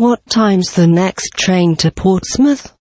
What time's the next train to Portsmouth?